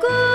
good.